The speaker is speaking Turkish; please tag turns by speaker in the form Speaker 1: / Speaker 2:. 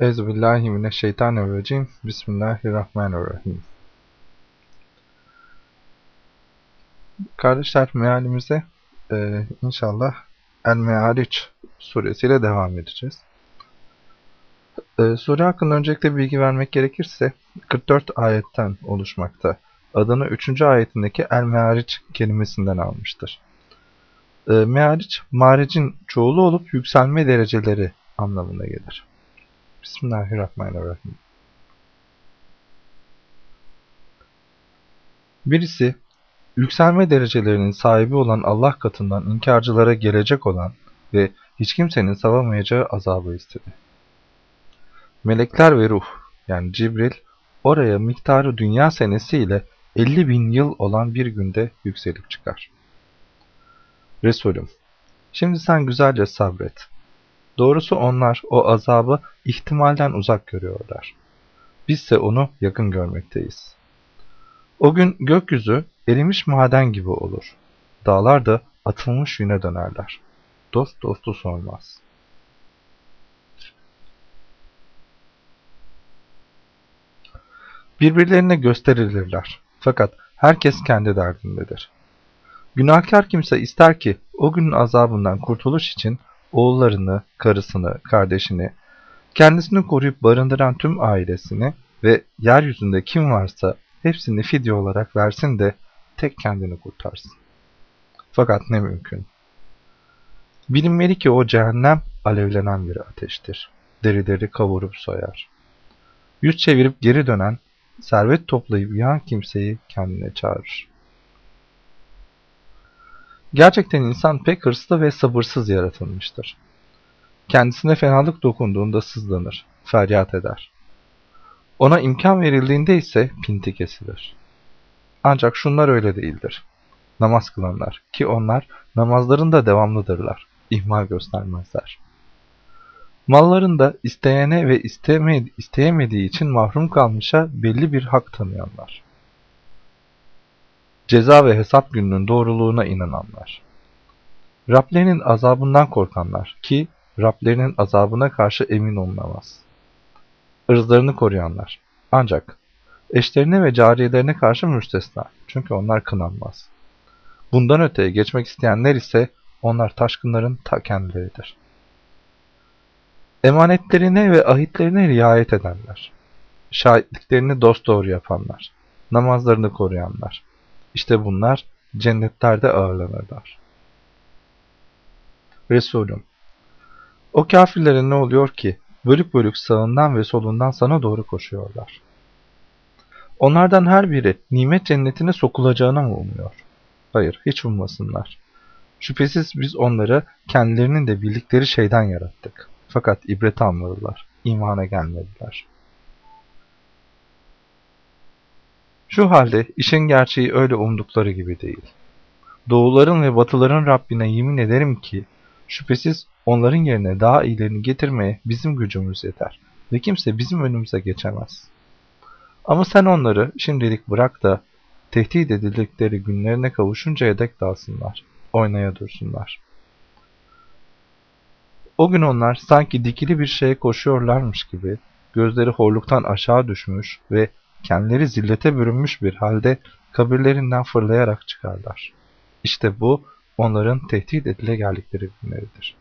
Speaker 1: Euzubillahimineşşeytanirracim. Bismillahirrahmanirrahim. Kardeşler mealimize e, inşallah El-Me'ariç suresiyle devam edeceğiz. E, sure hakkında öncelikle bilgi vermek gerekirse 44 ayetten oluşmakta. Adını 3. ayetindeki El-Me'ariç kelimesinden almıştır. E, Me'ariç, maricin çoğulu olup yükselme dereceleri anlamına gelir. Bismillahirrahmanirrahim. Birisi, yükselme derecelerinin sahibi olan Allah katından inkarcılara gelecek olan ve hiç kimsenin savamayacağı azabı istedi. Melekler ve ruh, yani Cibril, oraya miktarı dünya senesiyle 50 bin yıl olan bir günde yükselip çıkar. Resulüm, şimdi sen güzelce sabret. Doğrusu onlar o azabı ihtimalden uzak görüyorlar. Bizse onu yakın görmekteyiz. O gün gökyüzü erimiş maden gibi olur. Dağlar da atılmış yüne dönerler. Dost dostu sormaz. Birbirlerine gösterilirler. Fakat herkes kendi derdindedir. Günahkar kimse ister ki o günün azabından kurtuluş için oğullarını, karısını, kardeşini, kendisini koruyup barındıran tüm ailesini ve yeryüzünde kim varsa hepsini fidye olarak versin de tek kendini kurtarsın. Fakat ne mümkün. Bilinmeli ki o cehennem alevlenen bir ateştir. Derileri kavurup soyar. Yüz çevirip geri dönen, servet toplayıp yağan kimseyi kendine çağırır. Gerçekten insan pek hırslı ve sabırsız yaratılmıştır. Kendisine fenalık dokunduğunda sızlanır, feryat eder. Ona imkan verildiğinde ise pinti kesilir. Ancak şunlar öyle değildir. Namaz kılanlar ki onlar namazlarında devamlıdırlar, ihmal göstermezler. Mallarında isteyene ve isteyemediği için mahrum kalmışa belli bir hak tanıyanlar ceza ve hesap gününün doğruluğuna inananlar. Rablerinin azabından korkanlar ki Rablerinin azabına karşı emin olunamaz. Irzlarını koruyanlar. Ancak eşlerine ve cariyelerine karşı müstesna. Çünkü onlar kınanmaz. Bundan öteye geçmek isteyenler ise onlar taşkınların ta kendileridir. Emanetlerine ve ahitlerine riayet edenler. Şahitliklerini dosdoğru yapanlar. Namazlarını koruyanlar. İşte bunlar cennetlerde ağırlanırlar. Resulüm, o kafirlere ne oluyor ki bölük bölük sağından ve solundan sana doğru koşuyorlar. Onlardan her biri nimet cennetine sokulacağına mı umuyor? Hayır, hiç ummasınlar. Şüphesiz biz onları kendilerinin de bildikleri şeyden yarattık. Fakat ibret almadılar, imana gelmediler. Şu halde işin gerçeği öyle umdukları gibi değil. Doğuların ve batıların Rabbine yemin ederim ki şüphesiz onların yerine daha iyilerini getirmeye bizim gücümüz yeter ve kimse bizim önümüze geçemez. Ama sen onları şimdilik bırak da tehdit edildikleri günlerine kavuşuncaya dek dalsınlar, oynaya dursunlar. O gün onlar sanki dikili bir şeye koşuyorlarmış gibi gözleri horluktan aşağı düşmüş ve kendileri zillete bürünmüş bir halde kabirlerinden fırlayarak çıkarlar. İşte bu onların tehdit edile geldikleri günleridir.